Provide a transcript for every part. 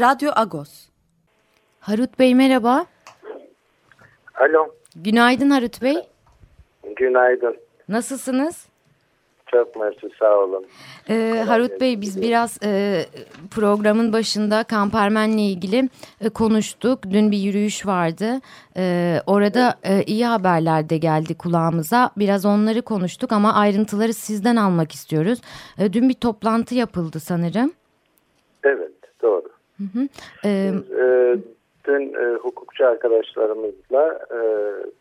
Radyo Agos. Harut Bey merhaba. Alo. Günaydın Harut Bey. Günaydın. Nasılsınız? Çok mersi sağ olun. Ee, Harut Bey biz biraz e, programın başında Kampermen'le ilgili e, konuştuk. Dün bir yürüyüş vardı. E, orada e, iyi haberler de geldi kulağımıza. Biraz onları konuştuk ama ayrıntıları sizden almak istiyoruz. E, dün bir toplantı yapıldı sanırım. Evet doğru. Hı hı. E, Biz, e, dün e, hukukçu arkadaşlarımızla e,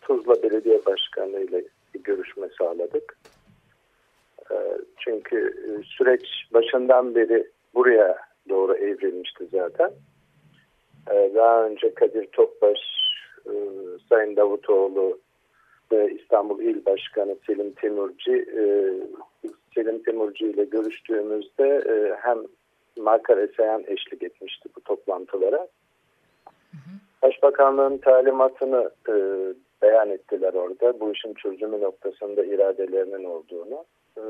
Tuzla Belediye Başkanı ile bir görüşme sağladık. E, çünkü süreç başından beri buraya doğru evrilmişti zaten. E, daha önce Kadir Topbaş, e, Sayın Davutoğlu ve İstanbul İl Başkanı Selim Timurci, e, Selim Timurci ile görüştüğümüzde e, hem Markar Esayan eşlik etmişti bu toplantılara. Başbakanlığın talimatını e, beyan ettiler orada. Bu işin çözümü noktasında iradelerinin olduğunu. E,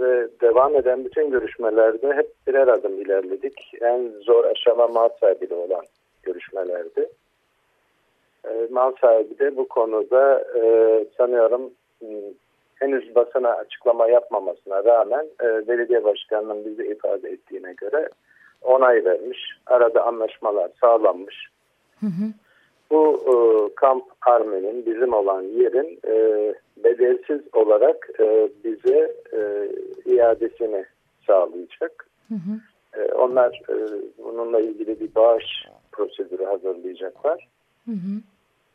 ve devam eden bütün görüşmelerde hep birer adım ilerledik. En zor aşama mal sahibiyle olan görüşmelerdi. E, mal sahibi de bu konuda e, sanıyorum henüz basına açıklama yapmamasına rağmen e, belediye başkanının bize ifade ettiğine göre onay vermiş. Arada anlaşmalar sağlanmış. hı hı. Bu e, kamp Armen'in bizim olan yerin e, bedelsiz olarak e, bize e, iadesini sağlayacak. Hı hı. E, onlar e, bununla ilgili bir bağış prosedürü hazırlayacaklar. Hı hı.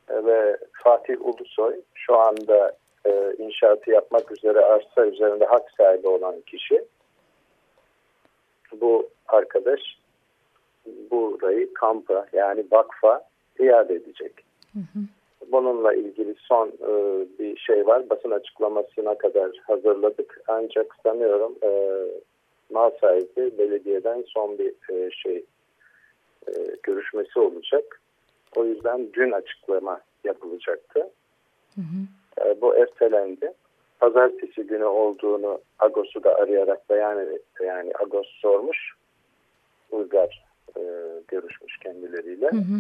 E, ve Fatih Ulusoy şu anda e, inşaatı yapmak üzere arsa üzerinde hak sahibi olan kişi. Bu arkadaş burayı kampa yani vakfa iade edecek. Hı hı. Bununla ilgili son e, bir şey var. Basın açıklamasına kadar hazırladık. Ancak sanıyorum e, mal sahibi belediyeden son bir e, şey e, görüşmesi olacak. O yüzden dün açıklama yapılacaktı. Hı hı. E, bu ertelendi. Pazartesi günü olduğunu Agos'u da arayarak beyan etti. Yani Agos sormuş. Uygar e, görüşmüş kendileriyle. Hı hı.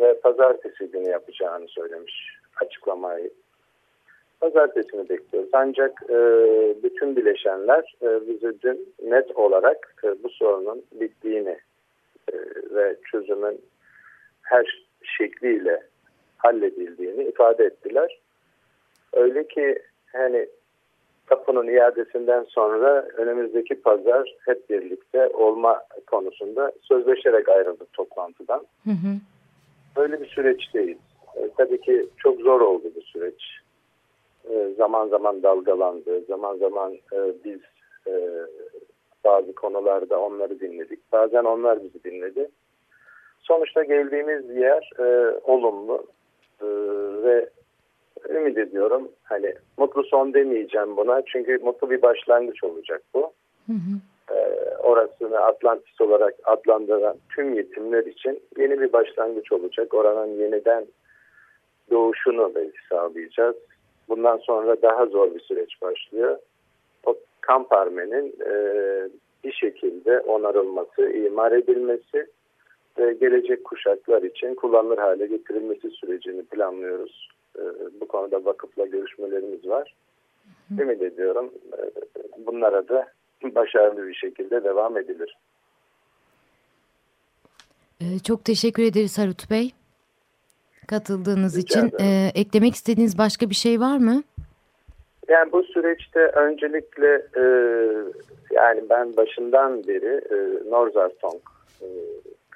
Ve pazartesi günü yapacağını söylemiş açıklamayı. Pazartesini bekliyoruz. Ancak e, bütün bileşenler e, bize dün net olarak e, bu sorunun bittiğini e, ve çözümün her şekliyle halledildiğini ifade ettiler. Öyle ki hani tapunun iadesinden sonra önümüzdeki pazar hep birlikte olma konusunda sözleşerek ayrıldık toplantıdan. Hı hı. Öyle bir süreçteyiz. E, tabii ki çok zor oldu bu süreç. E, zaman zaman dalgalandı, zaman zaman e, biz e, bazı konularda onları dinledik. Bazen onlar bizi dinledi. Sonuçta geldiğimiz yer e, olumlu e, ve ümit ediyorum hani mutlu son demeyeceğim buna çünkü mutlu bir başlangıç olacak bu. Hı hı. Ee, orasını Atlantis olarak adlandıran tüm yetimler için yeni bir başlangıç olacak. Oranın yeniden doğuşunu belki sağlayacağız. Bundan sonra daha zor bir süreç başlıyor. O kamp armenin e, bir şekilde onarılması, imar edilmesi ve gelecek kuşaklar için kullanılır hale getirilmesi sürecini planlıyoruz. E, bu konuda vakıfla görüşmelerimiz var. Ümit ediyorum e, bunlara da başarılı bir şekilde devam edilir. Ee, çok teşekkür ederiz Harut Bey. Katıldığınız Rica için. Ee, eklemek istediğiniz başka bir şey var mı? Yani bu süreçte öncelikle e, yani ben başından beri e, Norzartong e,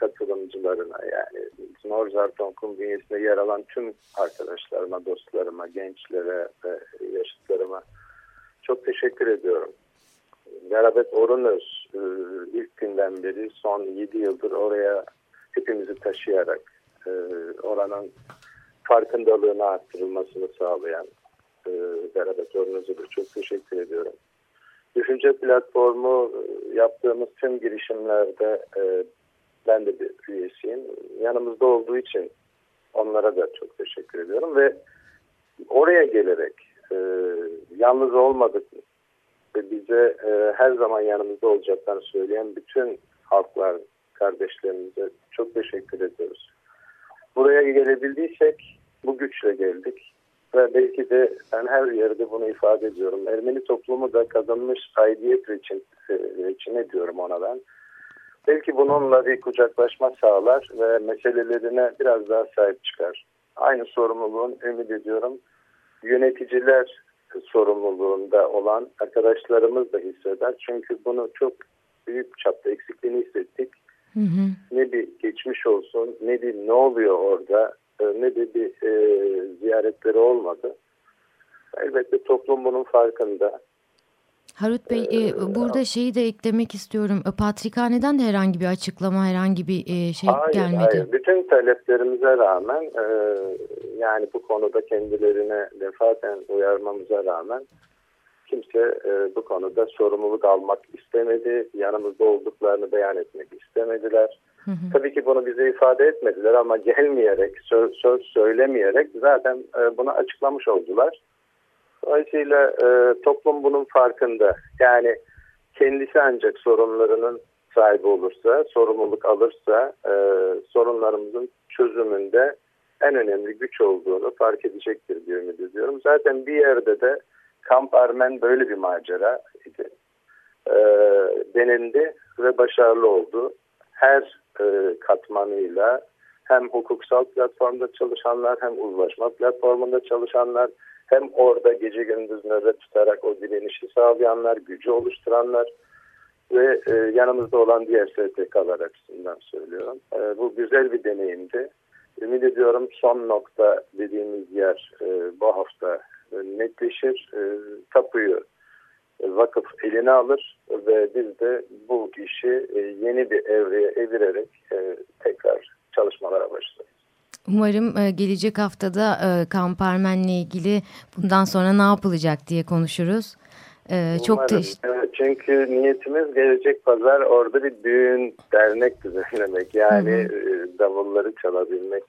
katılımcılarına yani Norzartong'un bünyesinde yer alan tüm arkadaşlarıma, dostlarıma, gençlere ve yaşıtlarıma çok teşekkür ediyorum. Garabet Orunöz e, ilk günden beri son 7 yıldır oraya hepimizi taşıyarak e, oranın farkındalığını arttırılmasını sağlayan e, Garabet Orunöz'e de çok teşekkür ediyorum. Düşünce platformu e, yaptığımız tüm girişimlerde e, ben de bir üyesiyim. Yanımızda olduğu için onlara da çok teşekkür ediyorum ve oraya gelerek e, yalnız olmadık ve bize e, her zaman yanımızda olacaklarını söyleyen bütün halklar kardeşlerimize çok teşekkür ediyoruz. Buraya gelebildiysek bu güçle geldik. Ve belki de ben her yerde bunu ifade ediyorum. Ermeni toplumu da kazanmış aidiyet için, için ne diyorum ona ben. Belki bununla bir kucaklaşma sağlar ve meselelerine biraz daha sahip çıkar. Aynı sorumluluğun ümit ediyorum yöneticiler sorumluluğunda olan arkadaşlarımız da hisseder. Çünkü bunu çok büyük çapta eksikliğini hissettik. Hı hı. Ne bir geçmiş olsun, ne bir ne oluyor orada, e, ne de bir e, ziyaretleri olmadı. Elbette toplum bunun farkında. Harut Bey e, ee, burada şeyi de eklemek istiyorum. E, Patrikhane'den de herhangi bir açıklama, herhangi bir e, şey hayır, gelmedi. Hayır, bütün taleplerimize rağmen e, yani bu konuda kendilerine defaten uyarmamıza rağmen kimse e, bu konuda sorumluluk almak istemedi. Yanımızda olduklarını beyan etmek istemediler. Hı hı. Tabii ki bunu bize ifade etmediler ama gelmeyerek, söz, söz söylemeyerek zaten e, bunu açıklamış oldular. Dolayısıyla e, toplum bunun farkında. Yani kendisi ancak sorunlarının sahibi olursa, sorumluluk alırsa e, sorunlarımızın çözümünde en önemli güç olduğunu fark edecektir diye ümit ediyorum. Zaten bir yerde de Kamp Armen böyle bir macera idi. E, denildi ve başarılı oldu. Her e, katmanıyla hem hukuksal platformda çalışanlar hem uzlaşma platformunda çalışanlar hem orada gece gündüz nöbet tutarak o direnişi sağlayanlar, gücü oluşturanlar ve e, yanımızda olan diğer STK'lar açısından söylüyorum. E, bu güzel bir deneyimdi. Ümit ediyorum son nokta dediğimiz yer e, bu hafta e, netleşir. E, tapuyu e, vakıf eline alır ve biz de bu işi e, yeni bir evreye evirerek e. Umarım e, gelecek haftada e, Kamparmen'le ilgili bundan sonra ne yapılacak diye konuşuruz. E, çok evet, çünkü niyetimiz gelecek pazar orada bir düğün dernek düzenlemek. Yani hı hı. davulları çalabilmek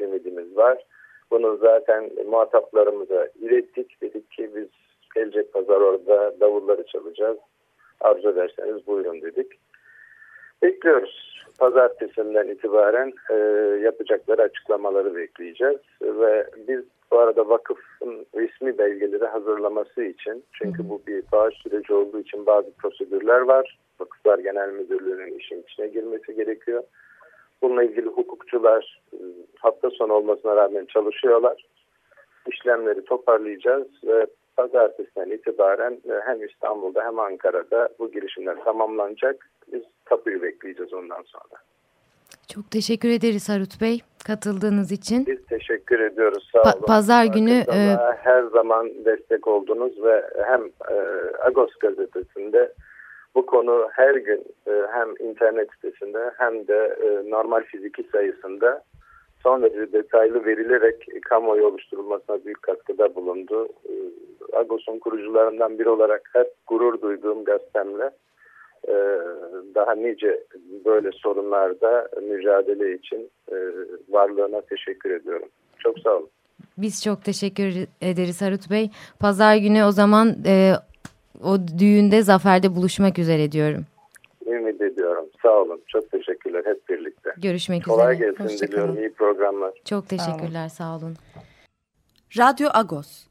ümidimiz var. Bunu zaten muhataplarımıza ilettik. Dedik ki biz gelecek pazar orada davulları çalacağız. Arzu ederseniz buyurun dedik. Bekliyoruz pazartesinden itibaren e, yapacakları açıklamaları bekleyeceğiz. Ve biz bu arada vakıfın resmi belgeleri hazırlaması için çünkü bu bir bağış süreci olduğu için bazı prosedürler var. Vakıflar Genel Müdürlüğü'nün işin içine girmesi gerekiyor. Bununla ilgili hukukçular e, hafta sonu olmasına rağmen çalışıyorlar. İşlemleri toparlayacağız ve pazartesinden itibaren e, hem İstanbul'da hem Ankara'da bu girişimler tamamlanacak. Tapuyu bekleyeceğiz ondan sonra. Çok teşekkür ederiz Harut Bey katıldığınız için. Biz teşekkür ediyoruz. Sağ olun. pazar günü e... her zaman destek oldunuz ve hem e, Agos gazetesinde bu konu her gün e, hem internet sitesinde hem de e, normal fiziki sayısında son derece detaylı verilerek kamuoyu oluşturulmasına büyük katkıda bulundu. E, Agos'un kurucularından biri olarak hep gurur duyduğum gazetemle daha nice böyle sorunlarda mücadele için e, varlığına teşekkür ediyorum. Çok sağ olun. Biz çok teşekkür ederiz Harut Bey. Pazar günü o zaman e, o düğünde zaferde buluşmak üzere diyorum. Ümit ediyorum. Sağ olun. Çok teşekkürler hep birlikte. Görüşmek Kolay üzere. Kolay gelsin diliyorum. İyi programlar. Çok teşekkürler. Sağ olun. Sağ olun. Radyo Agos.